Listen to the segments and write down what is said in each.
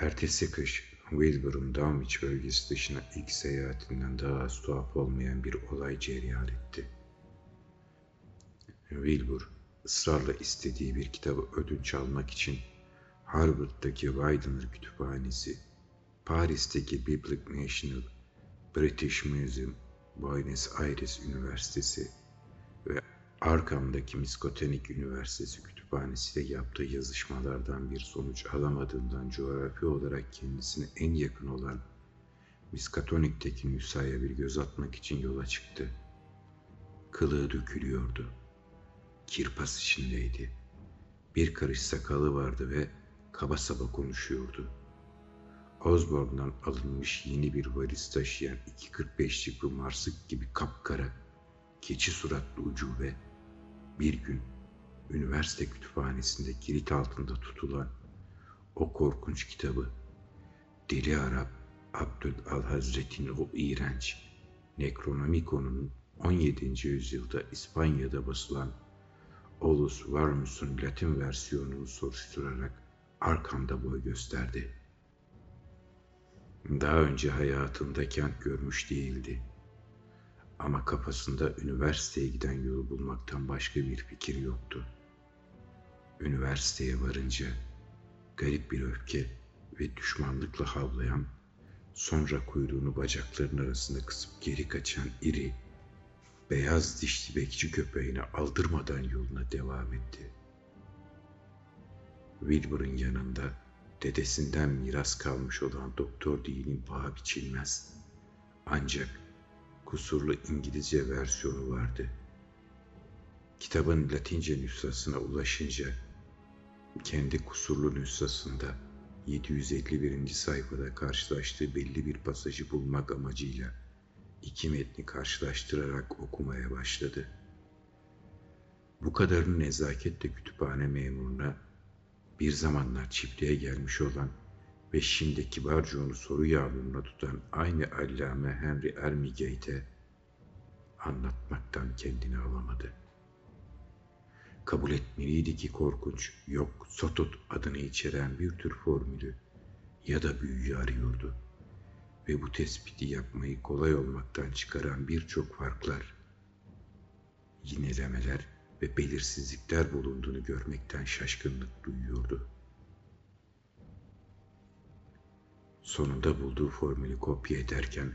Ertesi kış Wilbur'un Dunwich bölgesi dışına ilk seyahatinden daha az tuhaf olmayan bir olay cereyan etti. Wilbur ısrarla istediği bir kitabı ödünç almak için Harvard'daki Widener Kütüphanesi, Paris'teki Biblic National, British Museum, Buenos Aires Üniversitesi ve Arkham'daki Miskotenik Üniversitesi kütüphanesiyle yaptığı yazışmalardan bir sonuç alamadığından coğrafi olarak kendisine en yakın olan Miskatonik'teki nüshaya bir göz atmak için yola çıktı. Kılığı dökülüyordu. Kirpas içindeydi. Bir karış sakalı vardı ve kaba saba konuşuyordu. Osborne'dan alınmış yeni bir valiz taşıyan 2.45'lik bir marsık gibi kapkara, keçi suratlı ucube, bir gün üniversite kütüphanesinde kilit altında tutulan o korkunç kitabı Deli Arap Abdül Al Hazret'in o iğrenç Necronomicon'un 17. yüzyılda İspanya'da basılan Olus Varmus'un Latin versiyonunu soruşturarak arkamda boy gösterdi. Daha önce hayatında kent görmüş değildi. Ama kafasında üniversiteye giden yolu bulmaktan başka bir fikir yoktu. Üniversiteye varınca garip bir öfke ve düşmanlıkla havlayan, sonra kuyruğunu bacaklarının arasında kısıp geri kaçan iri, beyaz dişli bekçi köpeğine aldırmadan yoluna devam etti. Wilbur'un yanında dedesinden miras kalmış olan doktor dinin paha biçilmez. Ancak kusurlu İngilizce versiyonu vardı. Kitabın Latince nüshasına ulaşınca kendi kusurlu nüshasında 751. sayfada karşılaştığı belli bir pasajı bulmak amacıyla iki metni karşılaştırarak okumaya başladı. Bu kadarını nezaketle kütüphane memuruna bir zamanlar çiftliğe gelmiş olan ve şimdi kibarca onu soru yağmuruna tutan aynı allame Henry Ermigate'e anlatmaktan kendini alamadı. Kabul etmeliydi ki korkunç, yok Sotot adını içeren bir tür formülü ya da büyüyü arıyordu. Ve bu tespiti yapmayı kolay olmaktan çıkaran birçok farklar, yinelemeler ve belirsizlikler bulunduğunu görmekten şaşkınlık duyuyordu. Sonunda bulduğu formülü kopya ederken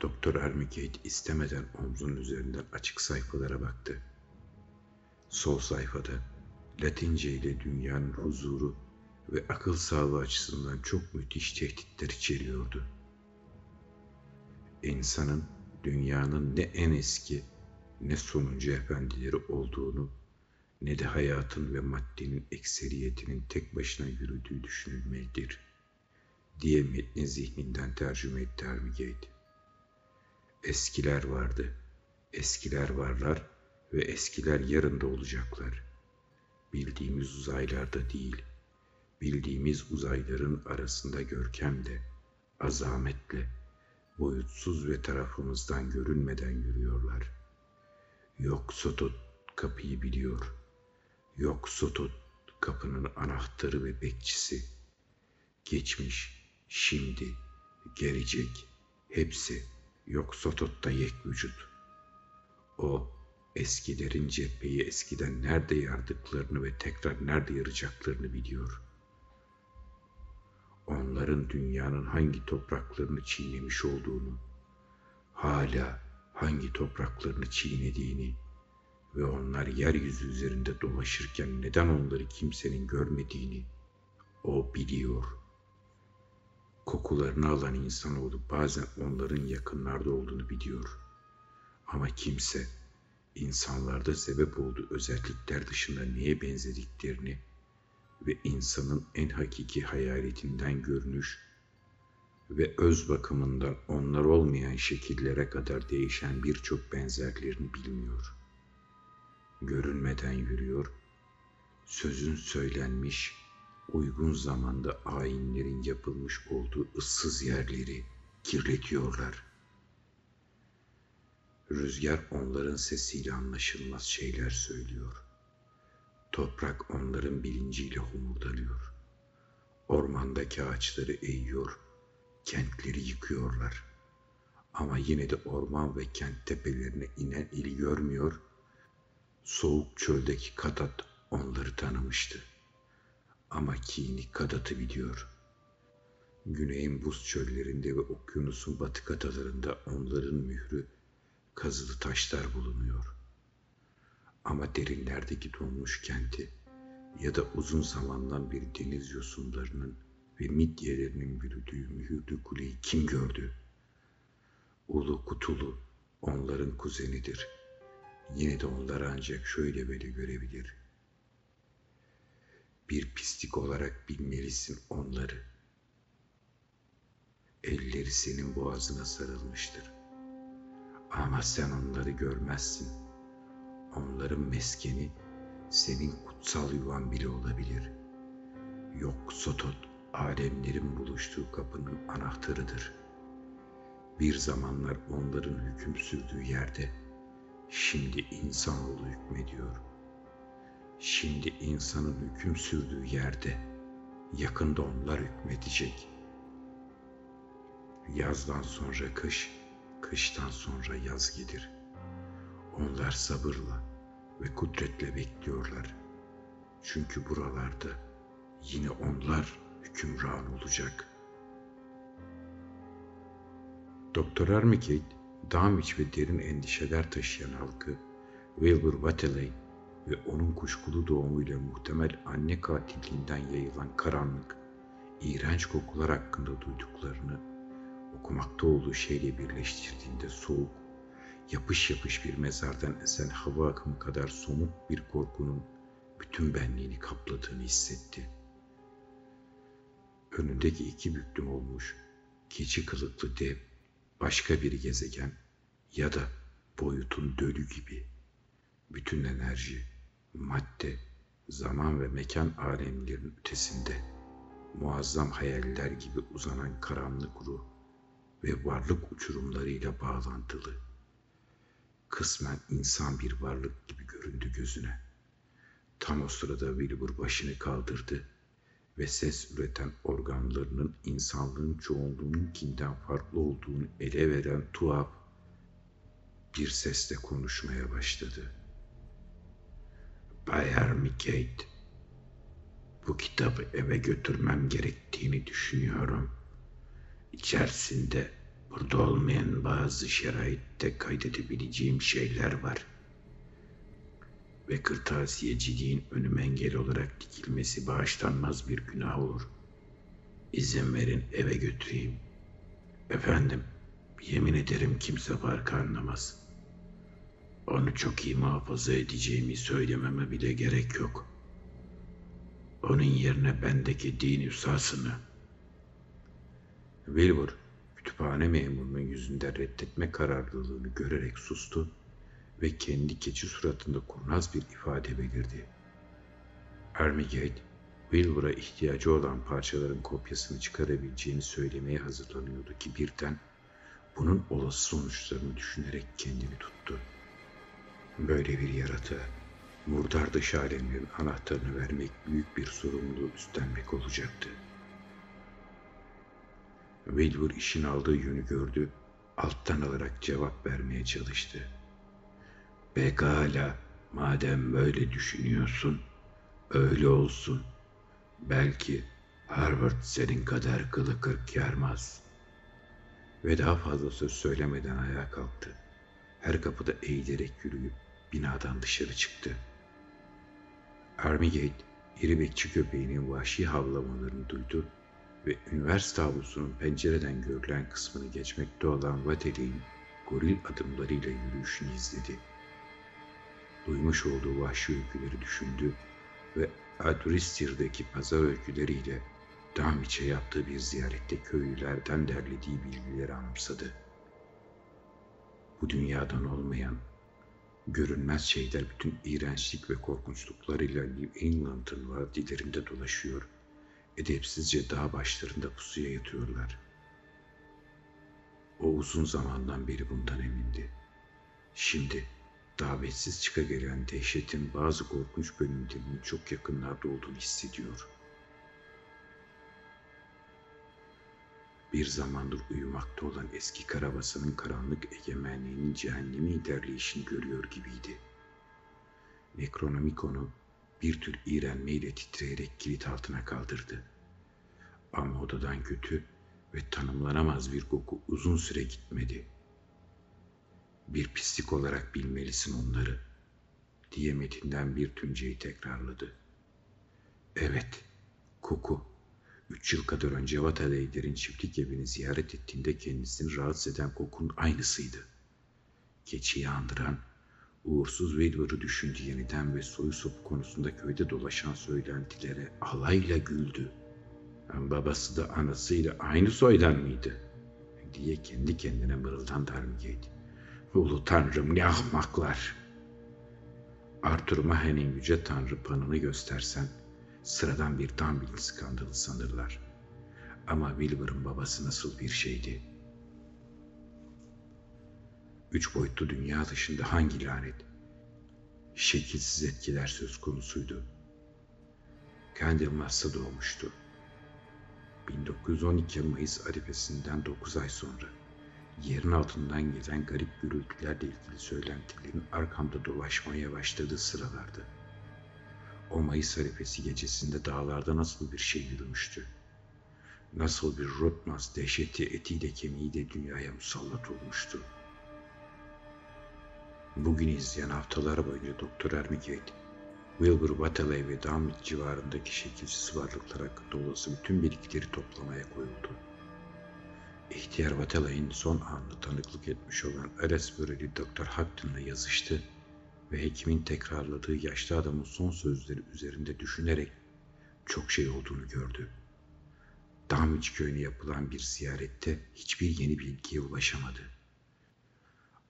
Doktor Ermigate istemeden omzunun üzerinden açık sayfalara baktı. Sol sayfada Latince ile dünyanın huzuru ve akıl sağlığı açısından çok müthiş tehditler içeriyordu. İnsanın dünyanın ne en eski ne sonuncu efendileri olduğunu ne de hayatın ve maddenin ekseriyetinin tek başına yürüdüğü düşünülmelidir diye metni zihninden tercüme etti Hermigate. Eskiler vardı, eskiler varlar ve eskiler yarın da olacaklar. Bildiğimiz uzaylarda değil, bildiğimiz uzayların arasında görkemle, azametle, boyutsuz ve tarafımızdan görünmeden yürüyorlar. Yok Sotot kapıyı biliyor. Yok Sotot kapının anahtarı ve bekçisi. Geçmiş, şimdi, gelecek, hepsi yok Sotot'ta yek vücut. O eskilerin cepheyi eskiden nerede yardıklarını ve tekrar nerede yaracaklarını biliyor. Onların dünyanın hangi topraklarını çiğnemiş olduğunu, hala hangi topraklarını çiğnediğini ve onlar yeryüzü üzerinde dolaşırken neden onları kimsenin görmediğini o biliyor. Kokularını alan insanoğlu bazen onların yakınlarda olduğunu biliyor. Ama kimse insanlarda sebep olduğu özellikler dışında neye benzediklerini ve insanın en hakiki hayaletinden görünüş ve öz bakımından onlar olmayan şekillere kadar değişen birçok benzerlerini bilmiyor. Görünmeden yürüyor, sözün söylenmiş, uygun zamanda ayinlerin yapılmış olduğu ıssız yerleri kirletiyorlar. Rüzgar onların sesiyle anlaşılmaz şeyler söylüyor. Toprak onların bilinciyle homurdanıyor. Ormandaki ağaçları eğiyor, kentleri yıkıyorlar. Ama yine de orman ve kent tepelerine inen ili görmüyor, soğuk çöldeki Kadat onları tanımıştı. Ama kini Kadat'ı biliyor. Güneyin buz çöllerinde ve okyanusun batı katalarında onların mührü kazılı taşlar bulunuyor. Ama derinlerdeki donmuş kenti ya da uzun zamandan beri deniz yosunlarının ve midyelerinin bürüdüğü mühürlü kuleyi kim gördü? Ulu Kutulu onların kuzenidir. Yine de onlar ancak şöyle böyle görebilir. Bir pislik olarak bilmelisin onları. Elleri senin boğazına sarılmıştır. Ama sen onları görmezsin. Onların meskeni senin kutsal yuvan bile olabilir. Yok Sotot, alemlerin buluştuğu kapının anahtarıdır. Bir zamanlar onların hüküm sürdüğü yerde, şimdi insanoğlu hükmediyor. Şimdi insanın hüküm sürdüğü yerde, yakında onlar hükmedecek. Yazdan sonra kış, kıştan sonra yaz gelir. Onlar sabırla, ve kudretle bekliyorlar. Çünkü buralarda yine onlar hükümran olacak. Doktor Armikate, Damwich ve derin endişeler taşıyan halkı Wilbur Wateley ve onun kuşkulu doğumuyla muhtemel anne katilliğinden yayılan karanlık, iğrenç kokular hakkında duyduklarını okumakta olduğu şeyle birleştirdiğinde soğuk, yapış yapış bir mezardan esen hava akımı kadar somut bir korkunun bütün benliğini kapladığını hissetti. Önündeki iki büklüm olmuş, keçi kılıklı dev, başka bir gezegen ya da boyutun dölü gibi. Bütün enerji, madde, zaman ve mekan alemlerin ötesinde muazzam hayaller gibi uzanan karanlık ruh ve varlık uçurumlarıyla bağlantılı kısmen insan bir varlık gibi göründü gözüne. Tam o sırada Wilbur başını kaldırdı ve ses üreten organlarının insanlığın çoğunluğununkinden farklı olduğunu ele veren tuhaf bir sesle konuşmaya başladı. Bay Armigate, bu kitabı eve götürmem gerektiğini düşünüyorum. İçerisinde Burada olmayan bazı şeraitte kaydedebileceğim şeyler var. Ve kırtasiyeciliğin önüme engel olarak dikilmesi bağışlanmaz bir günah olur. İzin verin eve götüreyim. Efendim, yemin ederim kimse farkı anlamaz. Onu çok iyi muhafaza edeceğimi söylememe bile gerek yok. Onun yerine bendeki din üsasını... Wilbur, kütüphane memurunun yüzünde reddetme kararlılığını görerek sustu ve kendi keçi suratında kurnaz bir ifade belirdi. Armigate, Wilbur'a ihtiyacı olan parçaların kopyasını çıkarabileceğini söylemeye hazırlanıyordu ki birden bunun olası sonuçlarını düşünerek kendini tuttu. Böyle bir yaratığa murdar dış alemlerin anahtarını vermek büyük bir sorumluluğu üstlenmek olacaktı. Wilbur işin aldığı yönü gördü, alttan alarak cevap vermeye çalıştı. Pekala, madem böyle düşünüyorsun, öyle olsun. Belki Harvard senin kadar kılı kırk yarmaz. Ve daha fazla söz söylemeden ayağa kalktı. Her kapıda eğilerek yürüyüp binadan dışarı çıktı. Armigate, iri bekçi köpeğinin vahşi havlamalarını duydu ve üniversite avlusunun pencereden görülen kısmını geçmekte olan Vateli'nin goril adımlarıyla yürüyüşünü izledi. Duymuş olduğu vahşi öyküleri düşündü ve Adristir'deki pazar öyküleriyle Damiç'e yaptığı bir ziyarette köylülerden derlediği bilgileri anımsadı. Bu dünyadan olmayan, görünmez şeyler bütün iğrençlik ve korkunçluklarıyla New England'ın vadilerinde dolaşıyor edepsizce dağ başlarında pusuya yatıyorlar. O uzun zamandan beri bundan emindi. Şimdi davetsiz çıka gelen dehşetin bazı korkunç bölümlerinin çok yakınlarda olduğunu hissediyor. bir zamandır uyumakta olan eski karabasının karanlık egemenliğinin cehennemi ilerleyişini görüyor gibiydi. Necronomicon'u bir tür iğrenmeyle titreyerek kilit altına kaldırdı. Ama odadan kötü ve tanımlanamaz bir koku uzun süre gitmedi. Bir pislik olarak bilmelisin onları, diye metinden bir tünceyi tekrarladı. Evet, koku. Üç yıl kadar önce Vataleyder'in çiftlik evini ziyaret ettiğinde kendisini rahatsız eden kokunun aynısıydı. Keçiyi andıran, uğursuz Wilbur'u düşündü yeniden ve soyu sopu konusunda köyde dolaşan söylentilere alayla güldü. Babası da anasıyla aynı soydan mıydı? diye kendi kendine mırıldandı Armigate. Ulu tanrım ne ahmaklar! Arthur Mahen'in yüce tanrı panını göstersen sıradan bir Dumbledore skandalı sanırlar. Ama Wilbur'ın babası nasıl bir şeydi? Üç boyutlu dünya dışında hangi lanet? Şekilsiz etkiler söz konusuydu. Candlemas'ta doğmuştu. 1912 Mayıs arifesinden 9 ay sonra yerin altından gelen garip gürültülerle ilgili söylentilerin arkamda dolaşmaya başladığı sıralardı. O Mayıs arifesi gecesinde dağlarda nasıl bir şey yürümüştü. Nasıl bir Rotmas dehşeti etiyle kemiğiyle dünyaya musallat olmuştu. Bugün izleyen haftalar boyunca Doktor Ermigate, Wilbur Watley ve Damit civarındaki şekilsiz varlıklar hakkında olası bütün bilgileri toplamaya koyuldu. İhtiyar Watley'in son anını tanıklık etmiş olan Aresbury'li Doktor Houghton'la yazıştı ve hekimin tekrarladığı yaşlı adamın son sözleri üzerinde düşünerek çok şey olduğunu gördü. Damich köyüne yapılan bir ziyarette hiçbir yeni bilgiye ulaşamadı.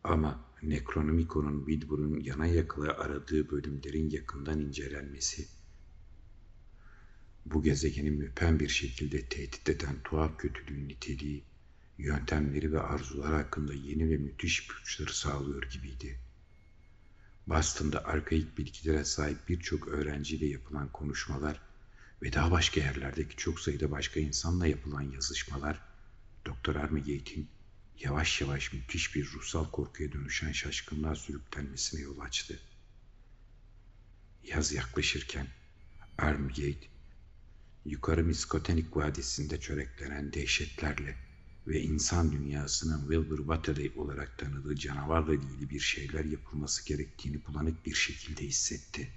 Ama Necronomicon'un Wilbur'un yana yakıla aradığı bölümlerin yakından incelenmesi, bu gezegeni müphem bir şekilde tehdit eden tuhaf kötülüğün niteliği, yöntemleri ve arzular hakkında yeni ve müthiş ipuçları sağlıyor gibiydi. Boston'da arkaik bilgilere sahip birçok öğrenciyle yapılan konuşmalar ve daha başka yerlerdeki çok sayıda başka insanla yapılan yazışmalar, Doktor Armigate'in yavaş yavaş müthiş bir ruhsal korkuya dönüşen şaşkınlığa sürüklenmesine yol açtı. Yaz yaklaşırken Armgate, yukarı Miskotenik Vadisi'nde çöreklenen dehşetlerle ve insan dünyasının Wilbur Waterley olarak tanıdığı canavarla ilgili bir şeyler yapılması gerektiğini bulanık bir şekilde hissetti.